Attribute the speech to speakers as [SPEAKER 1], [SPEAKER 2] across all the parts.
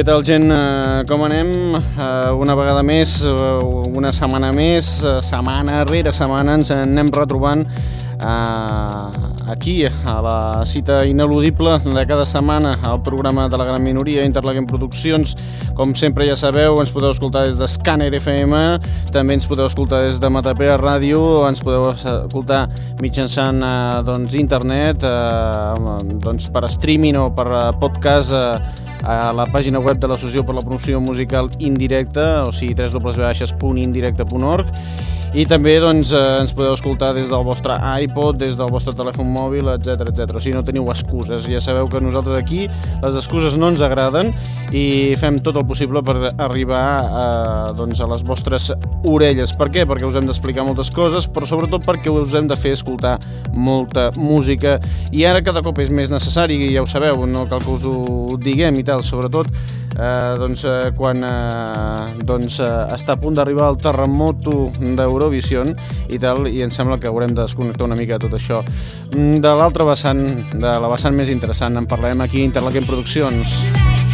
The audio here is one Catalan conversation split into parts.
[SPEAKER 1] Què tal, gent? Eh, com anem? Eh, una vegada més, eh, una setmana més, setmana rere setmana ens anem retrobant aquí, a la cita ineludible de cada setmana, al programa de la gran minoria, Interlaken Produccions. Com sempre ja sabeu, ens podeu escoltar des de Scanner FM, també ens podeu escoltar des de Matapera Ràdio, ens podeu escoltar mitjançant doncs, internet, doncs, per streaming o per podcast a la pàgina web de l'Associació per la Promoció Musical Indirecta, o sigui www.indirecte.org i també doncs, eh, ens podeu escoltar des del vostre iPod, des del vostre telèfon mòbil, etc etc. O sigui, no teniu excuses. Ja sabeu que nosaltres aquí les excuses no ens agraden i fem tot el possible per arribar a, doncs, a les vostres orelles. Per què? Perquè us hem d'explicar moltes coses, però sobretot perquè us hem de fer escoltar molta música i ara cada cop és més necessari, ja ho sabeu, no cal que us ho diguem i tal, sobretot eh, doncs, eh, quan eh, doncs, eh, està a punt d'arribar el terremoto d'Europa Eurovision i tal, i em sembla que haurem de desconnectar una mica tot això. Mm, de l'altra vessant, de la vessant més interessant, en parlarem aquí a Interlaken Produccions. Música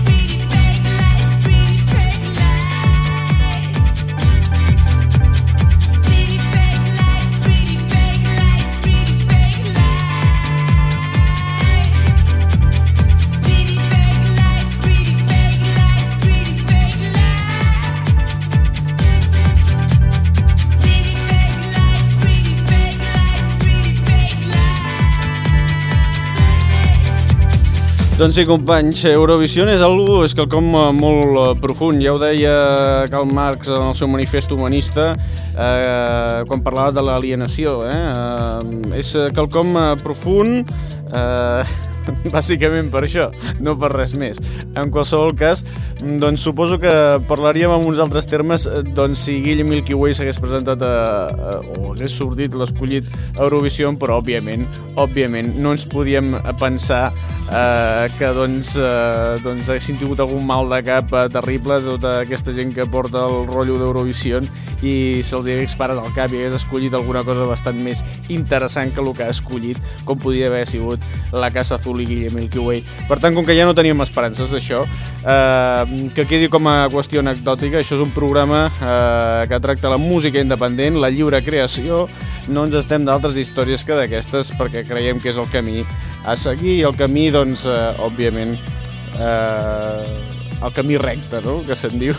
[SPEAKER 1] Doncs sí, companys, Eurovisió és algo, és quelcom eh, molt eh, profund. Ja ho deia Karl Marx en el seu manifest humanista eh, quan parlava de l'alienació. Eh? Eh, és quelcom eh, profund, eh, bàsicament per això, no per res més. En qualsevol cas, doncs suposo que parlaríem en uns altres termes doncs si Guillem Milky Way s'hagués presentat a, a, o hagués sortit l'escollit a Eurovisió, però òbviament, òbviament no ens podíem pensar eh, que doncs, eh, doncs haguessin tingut algun mal de cap eh, terrible tota aquesta gent que porta el rotllo d'Eurovisió i se'ls hagués parat al cap i hagués escollit alguna cosa bastant més interessant que el que ha escollit, com podia haver sigut la Casa Azul Guillem Milky Way. Per tant, com que ja no teníem esperances d'això, eh, que quedi com a qüestió anecdòtica, això és un programa eh, que tracta la música independent, la lliure creació, no ens estem d'altres històries que d'aquestes perquè creiem que és el camí a seguir i el camí, doncs, eh, òbviament, eh, el camí recte, no?, que se'n diu.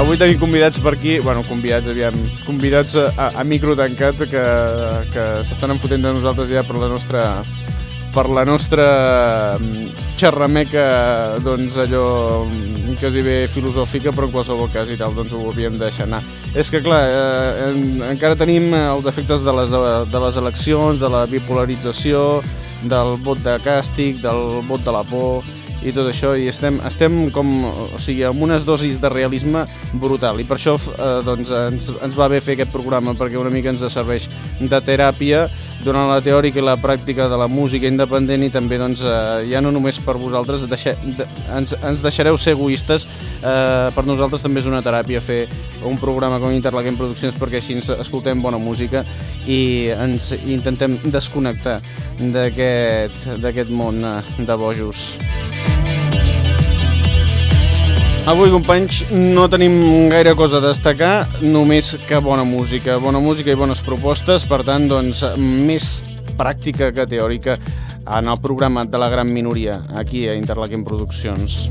[SPEAKER 1] Avui tenim convidats per aquí, bueno, convidats, aviam, convidats a, a micro tancat que, que s'estan enfotent de nosaltres ja per la nostra per la nostra mm, xerrameca, doncs allò mm, quasi bé filosòfica, però en qualsevol cas i tal, doncs ho havíem de deixar anar. És que, clar, eh, en, encara tenim els efectes de les, de les eleccions, de la bipolarització, del vot de càstig, del vot de la por, i tot això, i estem, estem com, o sigui, amb unes dosis de realisme brutal, i per això eh, doncs, ens, ens va bé fer aquest programa, perquè una mica ens serveix de teràpia durant la teòrica i la pràctica de la música independent i també, doncs, eh, ja no només per vosaltres, deixe, de, ens, ens deixareu ser egoistes, eh, per nosaltres també és una teràpia fer un programa com Interlaken Produccions perquè així ens escoltem bona música i ens intentem desconnectar d'aquest món de bojos. Avui, companys, no tenim gaire cosa a destacar, només que bona música, bona música i bones propostes, per tant, doncs, més pràctica que teòrica en el programa de la gran minoria, aquí a Interlaken Produccions.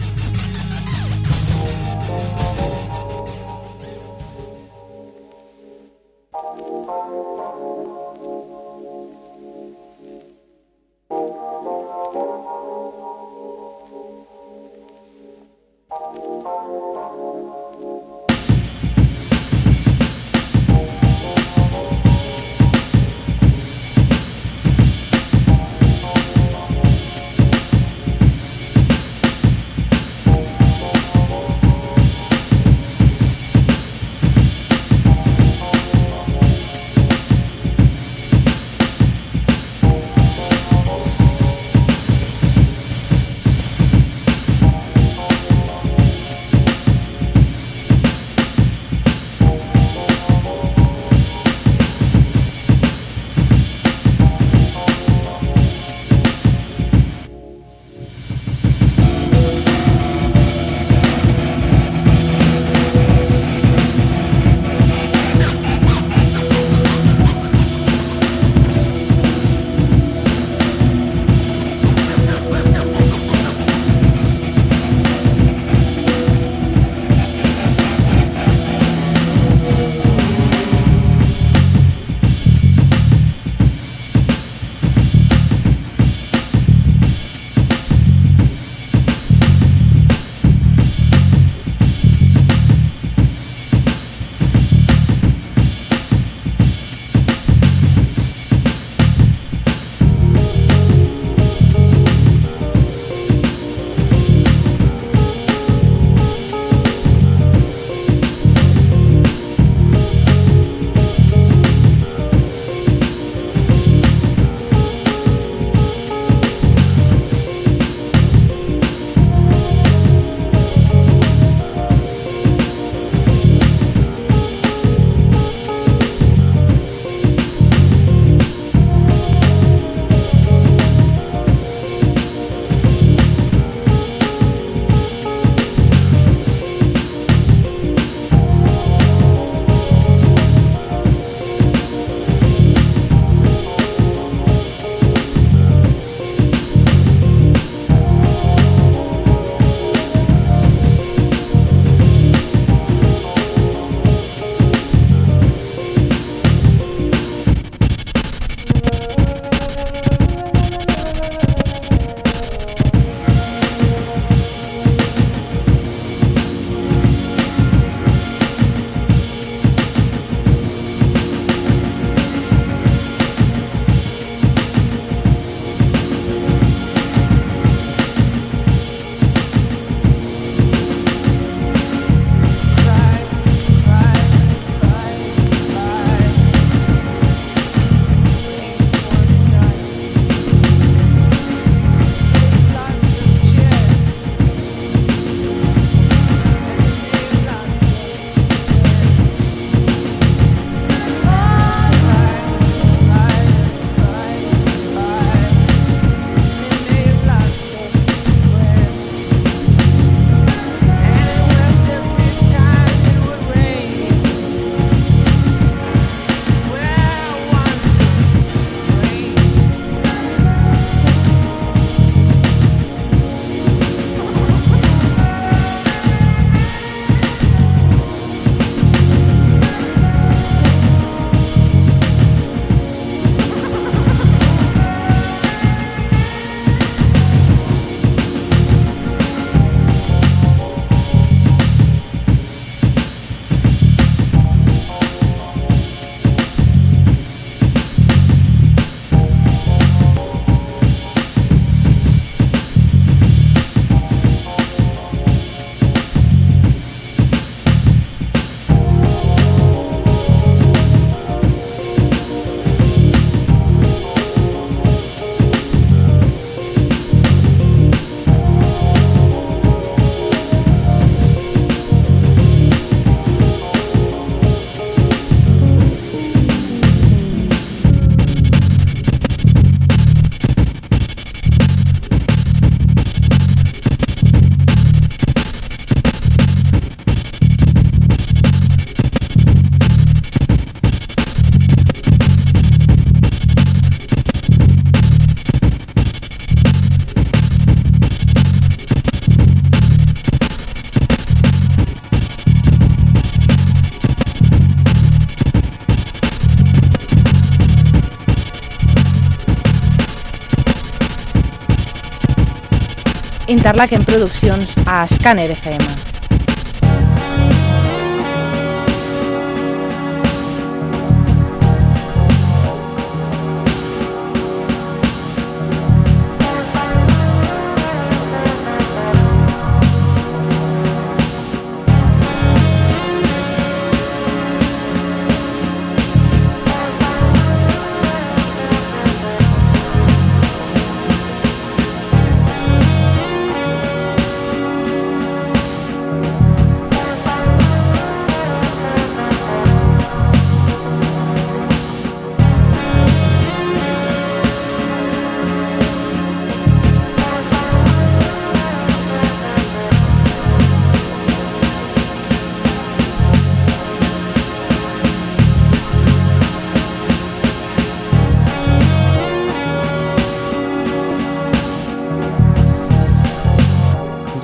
[SPEAKER 2] Interlaken Produccions a Scanner FM.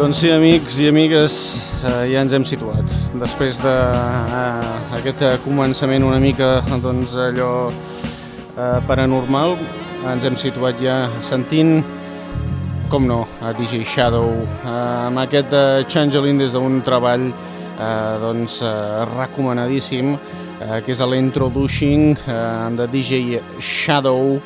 [SPEAKER 1] Doncs sí, amics i amigues, eh, ja ens hem situat. Després d'aquest de, eh, començament una mica doncs, allò eh, paranormal, ens hem situat ja sentint, com no, a DJ Shadow, eh, amb aquest eh, Changeling des d'un treball eh, doncs, eh, recomanadíssim, eh, que és l'Introducing eh, de DJ Shadow,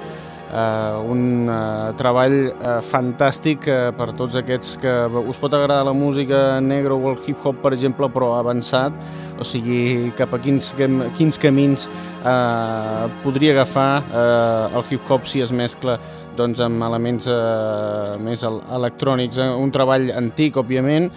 [SPEAKER 1] eh, un eh, treball eh, fantàstic eh, per tots aquests que us pot agradar la música negra o el hip-hop, per exemple, però avançat, o sigui, cap a quins, quins camins eh, podria agafar eh, el hip-hop si es mescla doncs, amb elements eh, més electrònics. Eh, un treball antic, òbviament,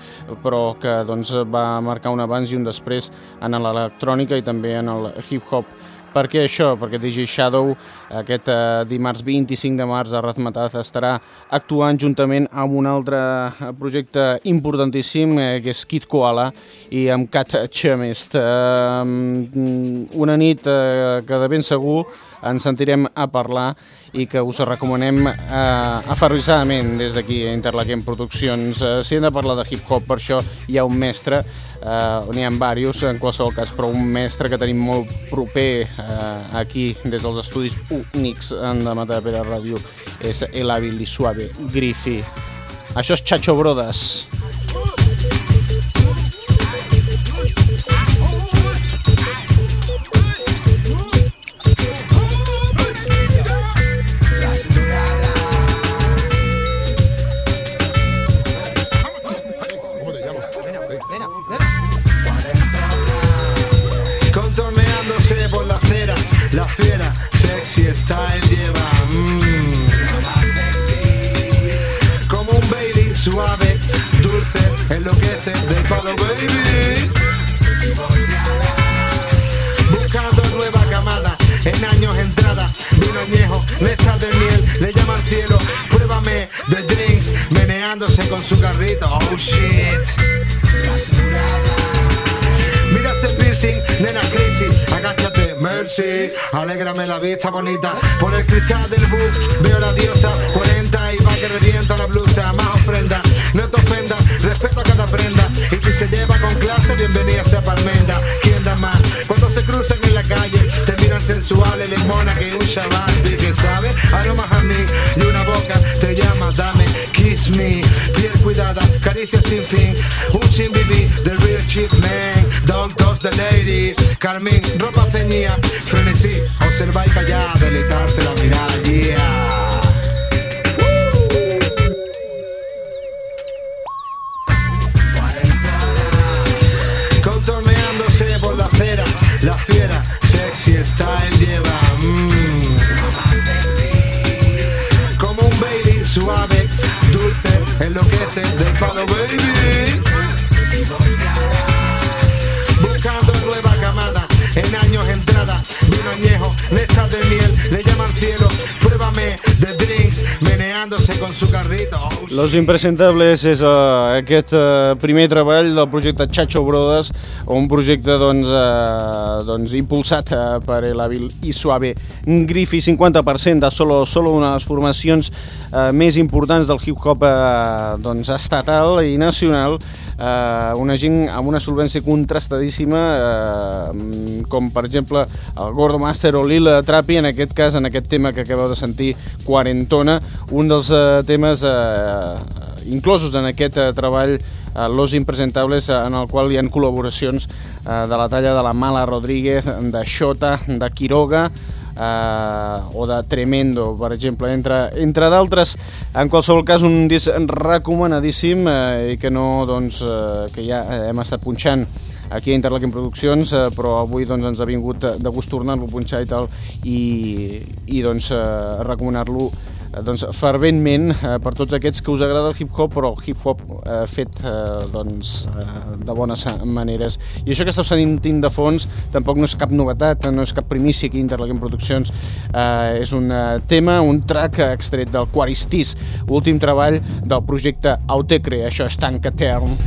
[SPEAKER 1] però que doncs, va marcar un abans i un després en l'electrònica i també en el hip-hop. Per què això? Perquè DJ Shadow aquest eh, dimarts 25 de març a Razmataz estarà actuant juntament amb un altre eh, projecte importantíssim eh, que és Kid Koala i amb Cat Chemist. Eh, una nit eh, que de ben segur ens sentirem a parlar i que us recomanem eh, aferrissadament des d'aquí a Interlaquem Produccions. Eh, si hem de parlar de hip-hop, per això hi ha un mestre, eh, n'hi ha diversos en qualsevol cas, però un mestre que tenim molt proper eh, aquí des dels estudis únics de Matapera Ràdio és el i suave Griffy. Això és Chacho sexy está en lleva. Mm. Como un baby suave, dulce, enloquece del
[SPEAKER 3] palo baby. Buscando nueva camada, en años entrada, vino añejo, letras de miel, le llama al cielo, pruébame de drinks, meneándose con su carrito, oh shit.
[SPEAKER 1] Mercy, alégrame la vista bonita. Por el cristal del bus veo la diosa, 40 y va que revienta la blusa, más ofrenda, no te ofenda, respeto a cada prenda. Y si se lleva con clase, bienvenida sea Parmenda. ¿Quién da más? Cuando se cruzan en la calle, te miran sensuales, les mona que un chaval, y que sabe, aromas a mí y una boca te llama, dame, kiss me cuidada, caricia sin fin, touch the lady, Carmen, ropa ceñía, frenesí, observa y callar, deleitarse la mirada, yeah. Contorneándose por la acera, la fiera, sexy lleva, añejo, nectar de miel Le llaman cielo, pruébame de drinks Meneándose con su carrito Los Impresentables és uh, aquest uh, primer treball del projecte Chacho Brothers un projecte doncs, uh, doncs impulsat uh, per el hàbil i suave Griffy 50% de solo, solo una de les formacions uh, més importants del hip-hop uh, doncs, estatal i nacional eh, una gent amb una solvència contrastadíssima eh, com per exemple el Gordo Master o Lila Trapi en aquest cas, en aquest tema que acabeu de sentir Quarentona, un dels eh, temes eh, inclosos en aquest uh, treball uh, Los Impresentables, en el qual hi ha col·laboracions de la talla de la Mala Rodríguez, de Xota, de Quiroga, eh, o de Tremendo, per exemple, entre, entre d'altres. En qualsevol cas, un disc recomanadíssim eh, i que no, doncs, eh, que ja hem estat punxant aquí a Interlaken Produccions, eh, però avui doncs, ens ha vingut de gust tornar-lo a punxar i tal, i, i doncs, eh, recomanar-lo eh, doncs, ferventment eh, per tots aquests que us agrada el hip-hop, però hip-hop eh, fet eh, doncs, eh, de bones maneres. I això que esteu sentint de fons tampoc no és cap novetat, no és cap primícia aquí a Interlaken Produccions, eh, és un eh, tema, un track extret del Quaristís, últim treball del projecte Autecre, això és Tank Etern.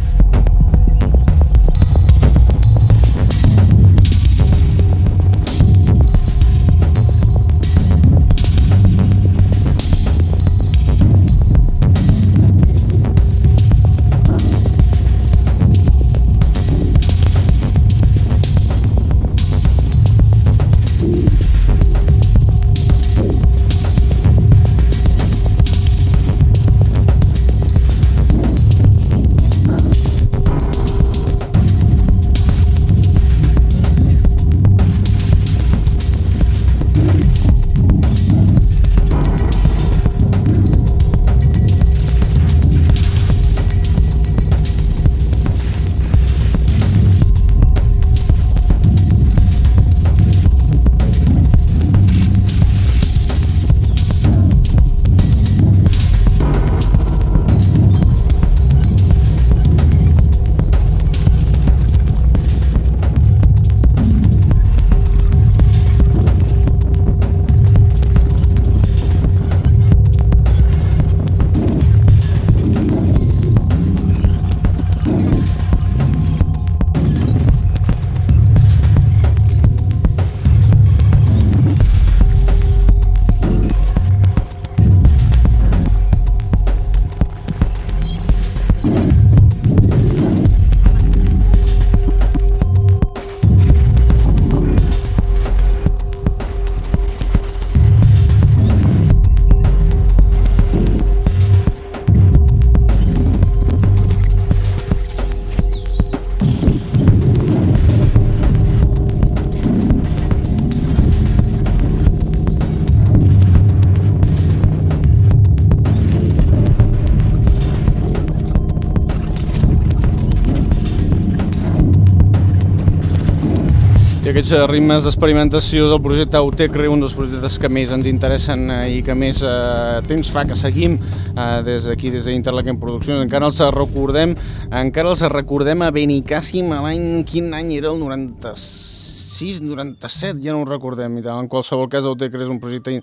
[SPEAKER 1] Aquests eh, ritmes d'experimentació del projecte Autecre, un dels projectes que més ens interessen eh, i que més eh, temps fa que seguim eh, des d'aquí, des d'Interlaken Produccions. Encara els recordem, encara els recordem a Benicàssim l'any, quin any era el 96 96, 97, ja no ho recordem. En qualsevol cas, Autecre és un projecte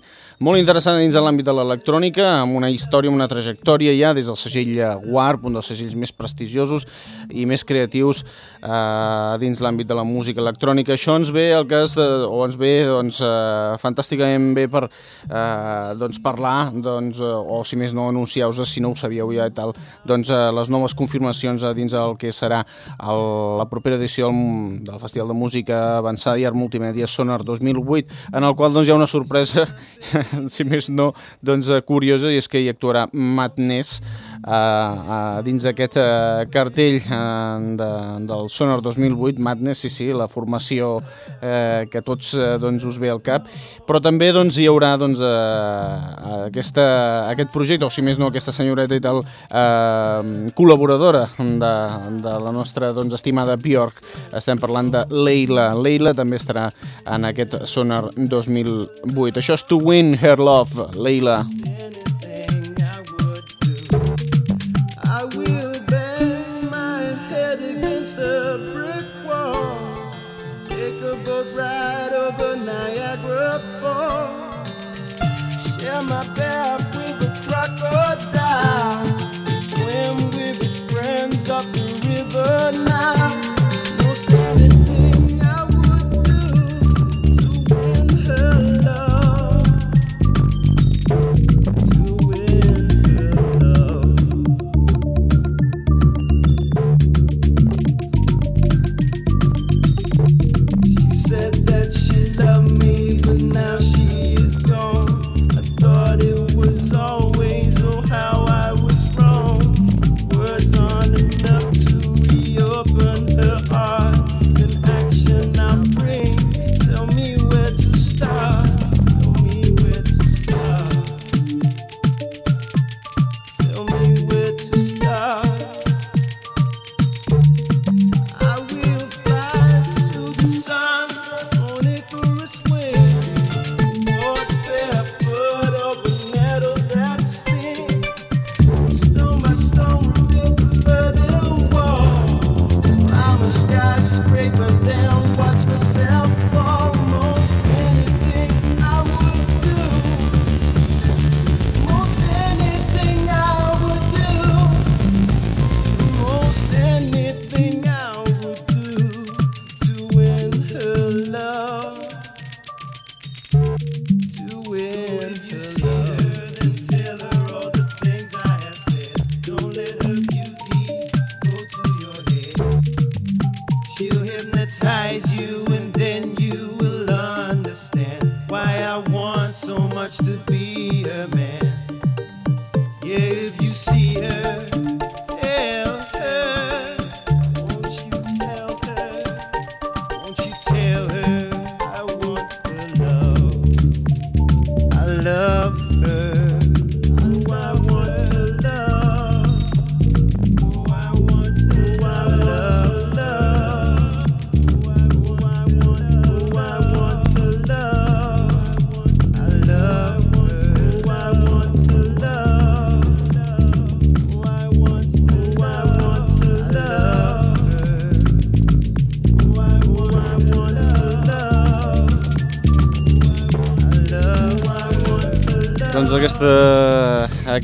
[SPEAKER 1] molt interessant dins de l'àmbit de l'electrònica, amb una història, amb una trajectòria ja des del segell Warp, un dels segells més prestigiosos i més creatius eh, dins l'àmbit de la música electrònica. Això ens ve el cas de, o ens ve doncs, eh, fantàsticament bé per eh, doncs, parlar, doncs, eh, o si més no anunciar-vos, si no ho sabíeu ja i tal, doncs, eh, les noves confirmacions eh, dins el que serà el, la propera edició del, del Festival de Música Avançada Art Multimèdia Sonar 2008, en el qual doncs, hi ha una sorpresa, si més no, doncs, eh, curiosa, i és que hi actuarà Madness uh, uh, dins d'aquest uh, cartell uh, de, del Sonar 2008, Madness, sí, sí, la formació uh, que tots uh, doncs, us ve al cap, però també doncs, hi haurà doncs, uh, aquesta, aquest projecte, o si més no, aquesta senyoreta i tal, uh, col·laboradora de, de la nostra doncs, estimada Bjork, estem parlant de Leila. Leila també estarà en aquest Sonar 2008. Això és To Win Her Love, Leila. my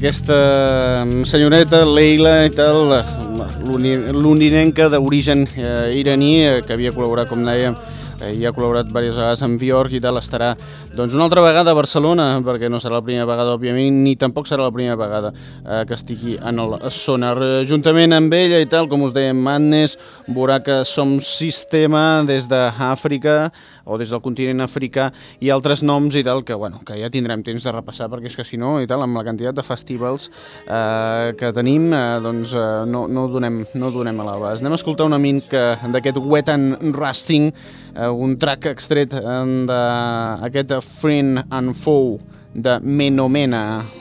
[SPEAKER 1] aquesta senyoreta, Leila i tal, l'uni- l'uninenca d'origen eh, iraní, eh, que havia col·laborat, com dèiem, eh, i ha col·laborat diverses vegades amb Björk i tal, estarà doncs, una altra vegada a Barcelona, perquè no serà la primera vegada, òbviament, ni tampoc serà la primera vegada eh, que estigui en el Sonar. Juntament amb ella i tal, com us dèiem, Madness, veurà que som sistema des d'Àfrica o des del continent africà i altres noms i tal que, bueno, que ja tindrem temps de repassar perquè és que si no, i tal, amb la quantitat de festivals eh, que tenim, eh, doncs eh, no, no, ho donem, no ho donem a l'abast. Anem a escoltar una mica d'aquest Wet and Rusting, eh, un track extret eh, d'aquest Friend and Foe de Menomena.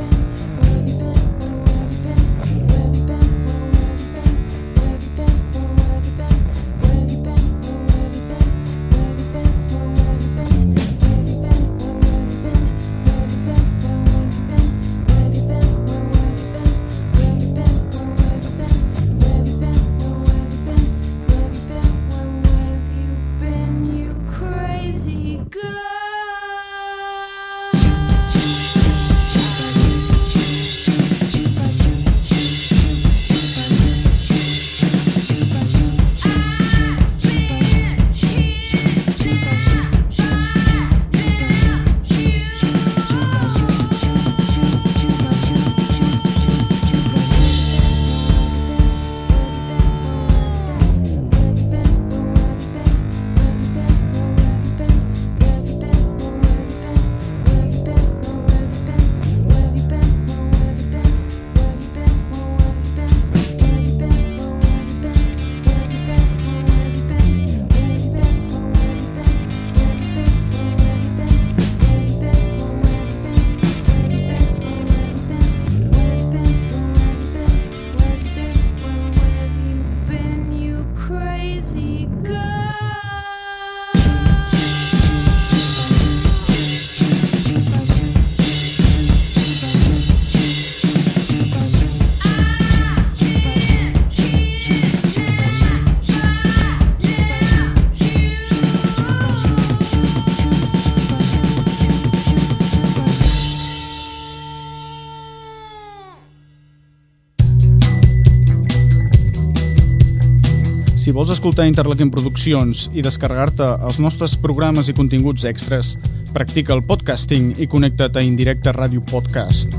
[SPEAKER 1] Si vols escoltar Interlaken Produccions i descarregar-te els nostres programes i continguts extras, practica el podcasting i connecta't a Indirecte Ràdio Podcast.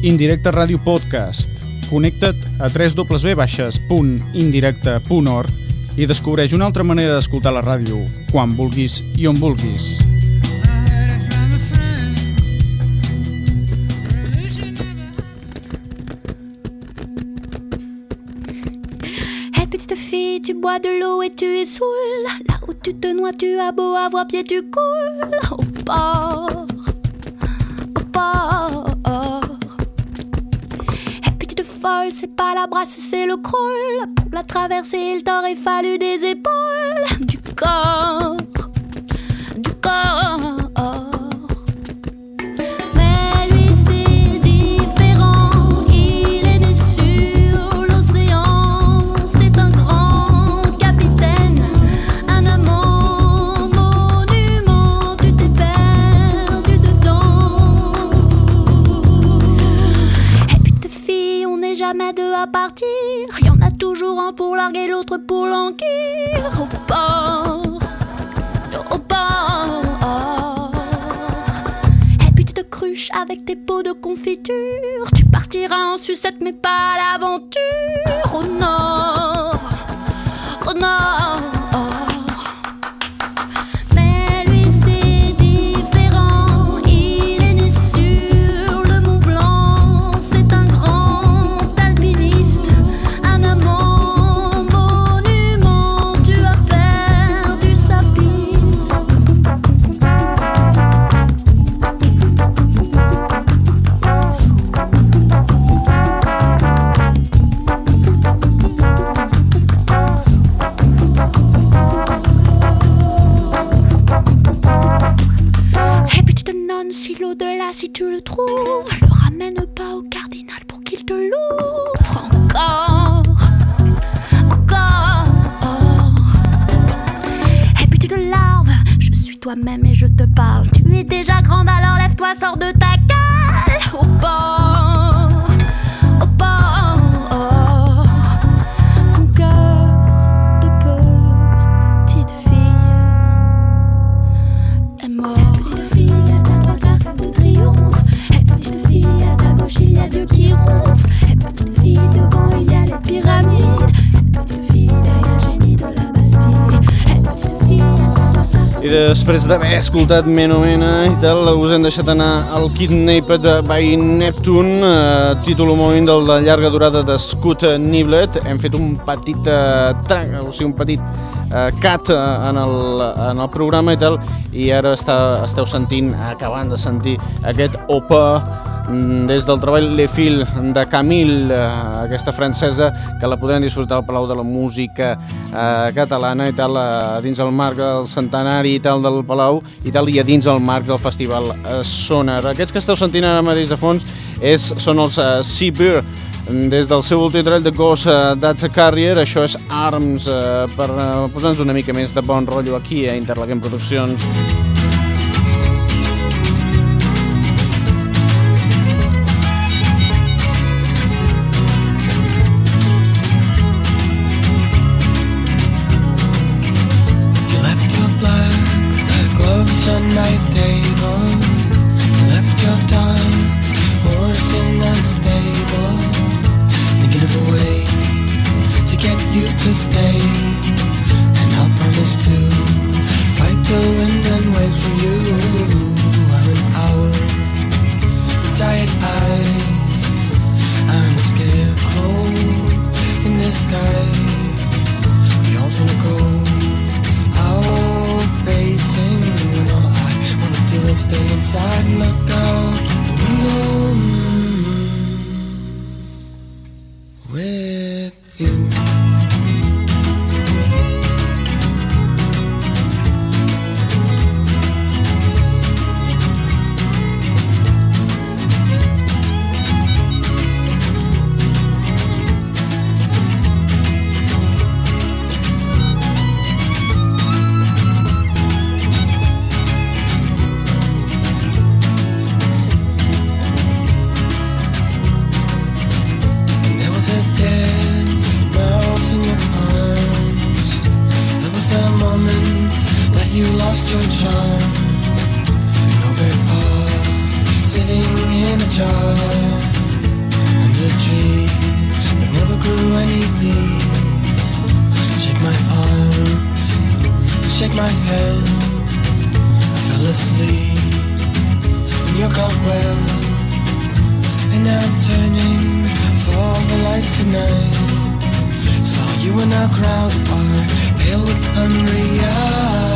[SPEAKER 1] Indirecte Ràdio Podcast. Connecta't a www.indirecte.org i descobreix una altra manera d'escoltar la ràdio, quan vulguis i on vulguis.
[SPEAKER 4] Bois de l'eau et tu es saoul. Là où tu te noies, tu as beau avoir pied, tu coules. Au port, au port. Et petite folle, c'est pas la brasse, c'est le crawl. Pour la traverser, il t'aurait fallu des épaules, du corps, du corps. À partir. Y en a toujours un pour larguer, l'autre pour languir. Au port, au port. Et puis tu te cruches avec tes pots de confiture. Tu partiras en sucette, mais pas l'aventure. Au nord,
[SPEAKER 1] després d'haver escoltat Meno Mena i tal, us hem deixat anar al Kidnapped by Neptune, eh, títol homònim de la llarga durada de Scott Niblet. Hem fet un petit eh, tranc, o sigui, un petit eh, cat eh, en, el, en el programa i tal, i ara està, esteu sentint, acabant de sentir aquest opa des del treball Le Fil de Camille, eh, aquesta francesa, que la podran disfrutar al Palau de la Música eh, catalana i tal, eh, dins el marc del centenari i tal del Palau i tal, i dins el marc del Festival eh, Sonar. Aquests que esteu sentint ara mateix de fons és, són els eh, des del seu últim treball de Ghost uh, That Carrier, això és Arms, uh, per uh, posar-nos una mica més de bon rotllo aquí a Interlaquem Produccions.
[SPEAKER 5] Your charm. An sitting in a jar under a tree that never grew any leaves. Shake my arms, shake my head. I fell asleep in your cobweb. And now I'm turning for the lights tonight. Saw you in a crowd bar, pale with hungry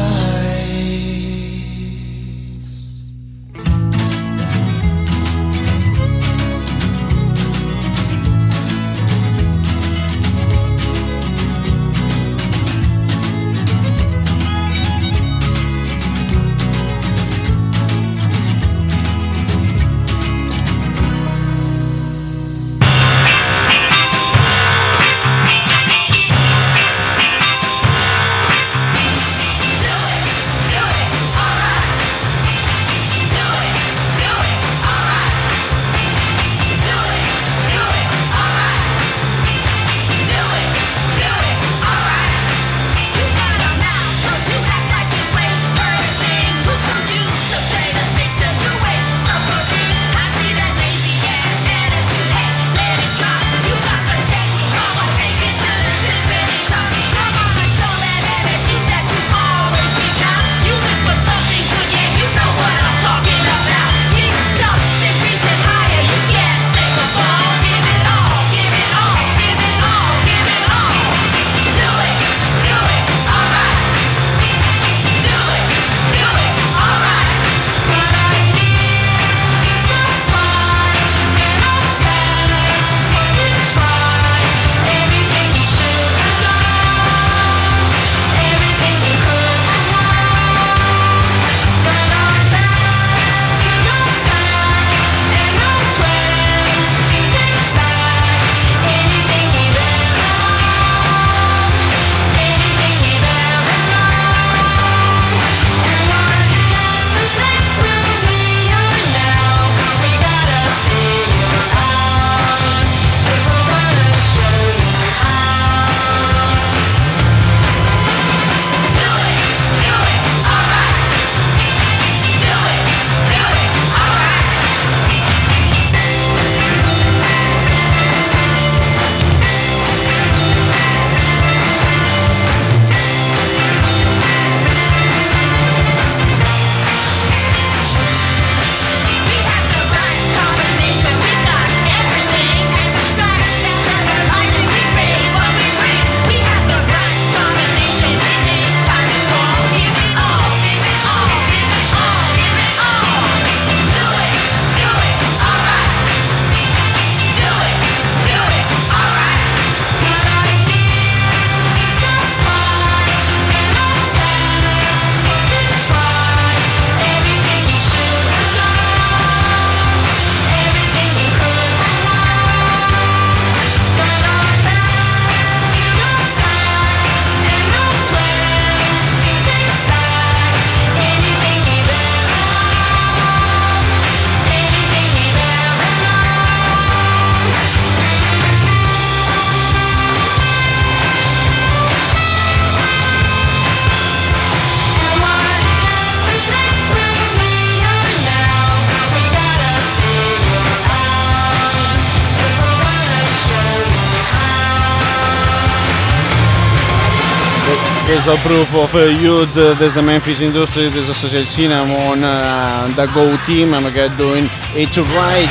[SPEAKER 1] és el Proof of Youth eh, des de Memphis Industries, des de segell Cinnamon, uh, de Go Team, amb aquest Doing It's Right.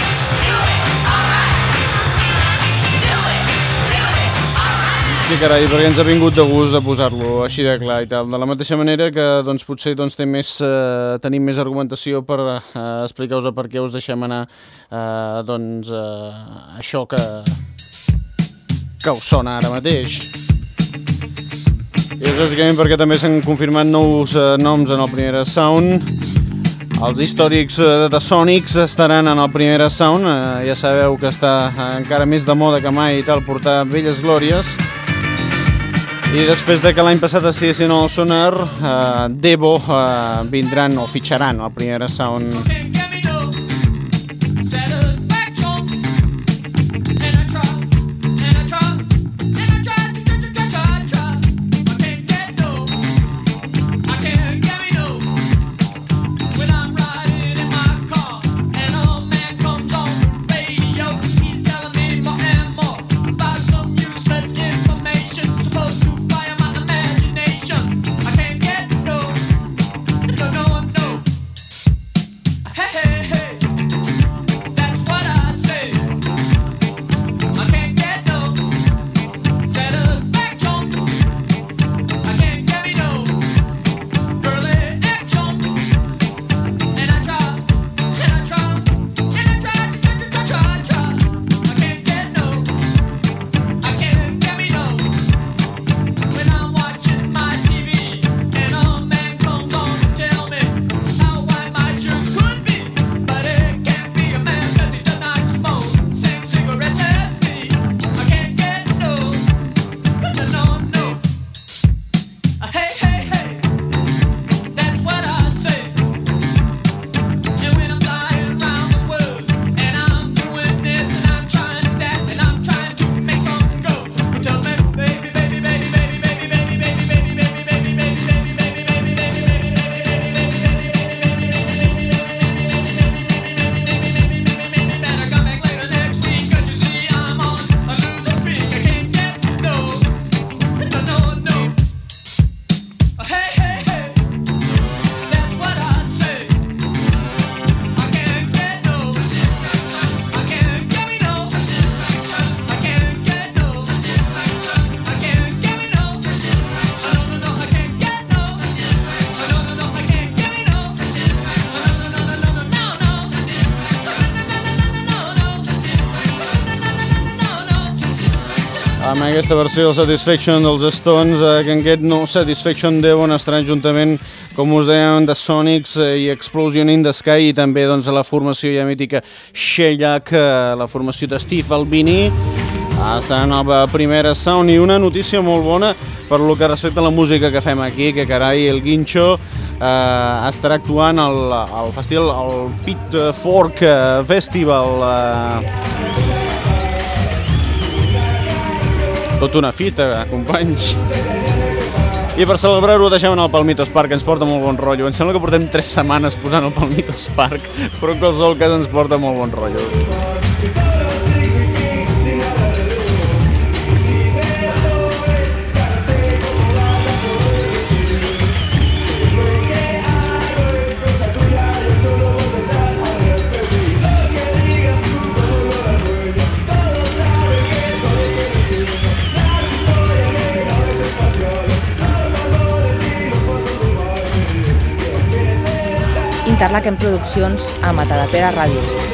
[SPEAKER 1] Sí, carai, perquè ens ha vingut de gust de posar-lo així de clar i tal. De la mateixa manera que doncs, potser doncs, té més, eh, tenim més argumentació per eh, explicar-vos per què us deixem anar eh, doncs, eh, això que, que us sona ara mateix. I és bàsicament perquè també s'han confirmat nous eh, noms en el Primera Sound. Els històrics eh, de Sonics estaran en el Primera Sound. Eh, ja sabeu que està eh, encara més de moda que mai i tal portar velles glòries. I després de que l'any passat estiguessin al Sonar, eh, Devo eh, vindran o fitxaran el Primera Sound. Aquesta versió del Satisfaction dels Stones, eh, Can Get No Satisfaction deuen estar juntament, com us dèiem, de Sonics eh, i Explosion in the Sky i també doncs, la formació ja mítica Shellac, eh, la formació de Steve Albini. Està en nova primera sound i una notícia molt bona per lo que respecta a la música que fem aquí, que carai, el Guincho eh, estarà actuant al, al festival, al Pitchfork eh, Festival eh, Tot una fita, companys. I per celebrar-ho deixem anar al Palmitos Park, ens porta molt bon rotllo. Em sembla que portem 3 setmanes posant el Palmitos Park, però en qualsevol cas ens porta molt bon rotllo.
[SPEAKER 2] Interlaken Produccions a Matadepera Ràdio.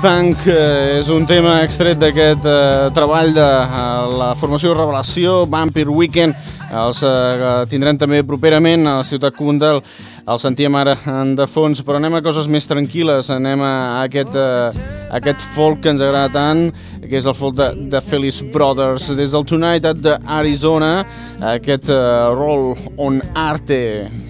[SPEAKER 6] Bank eh, és un tema extret d'aquest eh, treball de eh, la formació Revelació, Vampire Weekend. Els eh, tindrem també properament a la ciutat Cundal. El sentíem ara de fons, però anem a coses més tranquil·les. Anem a aquest, eh, aquest folk que ens agrada tant, que és el folk de, de Felix Brothers. Des del Tonight at the Arizona, aquest eh, Roll on Arte.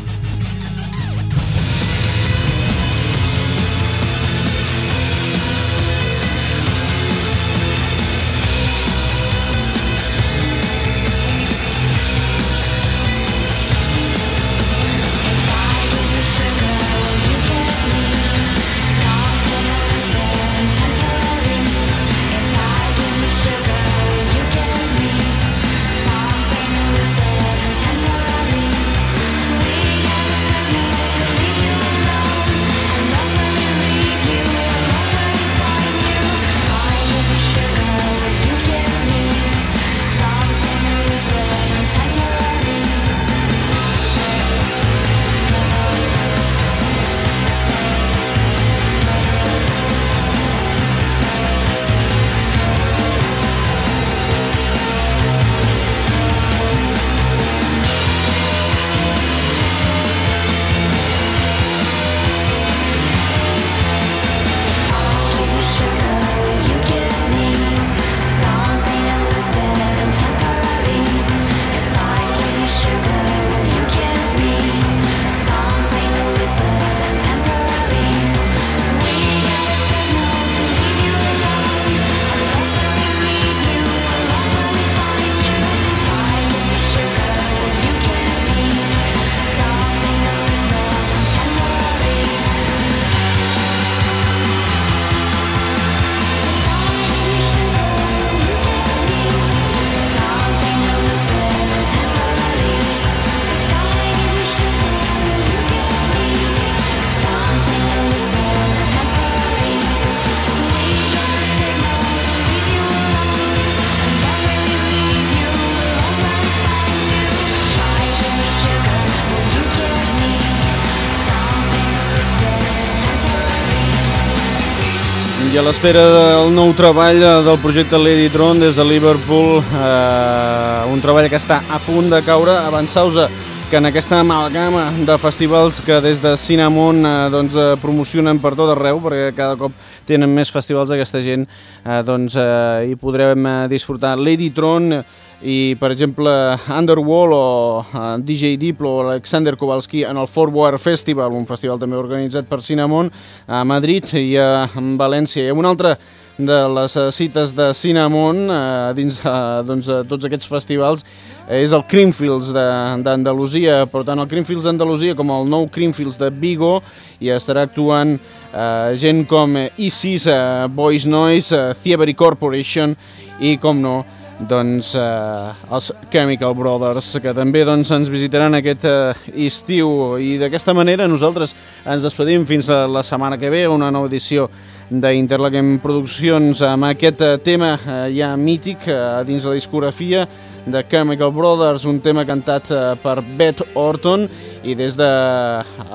[SPEAKER 1] I a l'espera del nou treball del projecte Lady Tron des de Liverpool, eh, un treball que està a punt de caure, avançau que en aquesta amalgama de festivals que des de Cinnamon eh, doncs, eh, promocionen per tot arreu, perquè cada cop tenen més festivals aquesta gent, eh, doncs eh, hi podrem eh, disfrutar. Lady Tron i per exemple Underwall o uh, DJ Diplo o Alexander Kowalski en el Fort Festival, un festival també organitzat per Cinnamon a Madrid i a València. I una altra de les uh, cites de Cinnamon uh, dins uh, doncs, uh, tots aquests festivals és el Creamfields d'Andalusia, per tant el Creamfields d'Andalusia com el nou Creamfields de Vigo i estarà actuant uh, gent com E6, uh, Boys Noise, uh, Thievery Corporation i com no doncs, eh, els Chemical Brothers, que també doncs, ens visitaran aquest eh, estiu. I d'aquesta manera nosaltres ens despedim fins a la setmana que ve, una nova edició d'Interlaquem Produccions amb aquest eh, tema eh, ja mític eh, dins la discografia de Chemical Brothers, un tema cantat eh, per Beth Orton i des de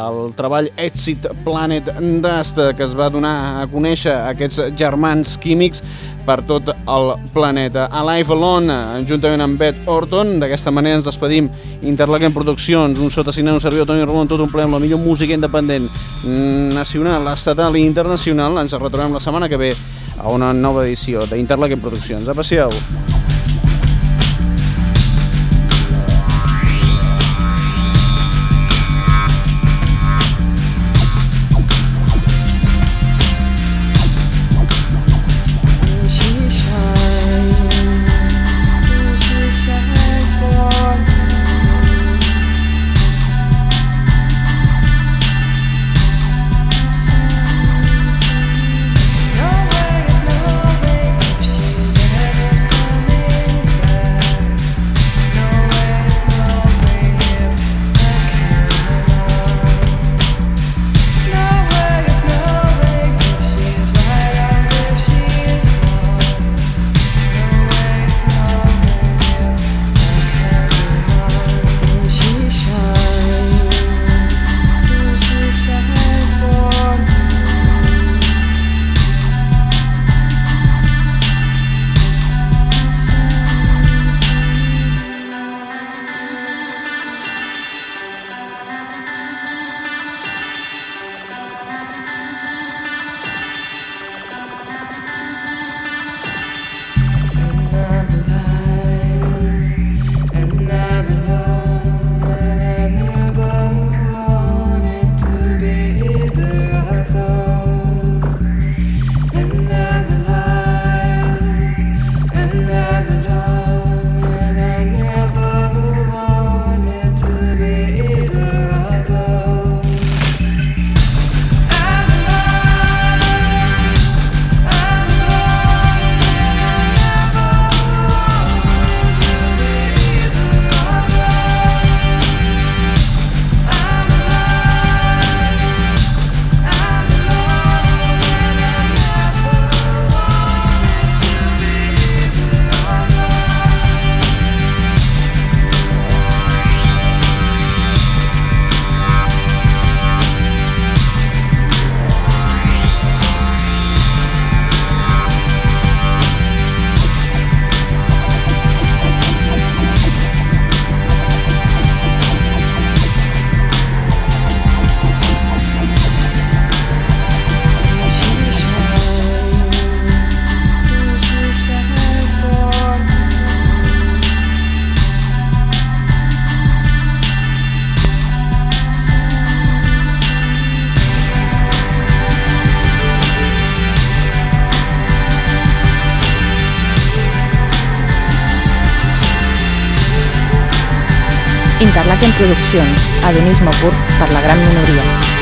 [SPEAKER 1] el treball Exit Planet Dust que es va donar a conèixer aquests germans químics per tot el planeta. Alive Alone, juntament amb Beth Orton, d'aquesta manera ens despedim. Interlaquem Produccions, un sota un servidor Toni Ramon, tot un ple amb la millor música independent nacional, estatal i internacional. Ens retrobem la setmana que ve a una nova edició d'Interlaquem Produccions. Aprecieu!
[SPEAKER 5] She
[SPEAKER 2] Interlaquem Produccions, hedonisme pur per la gran minoria.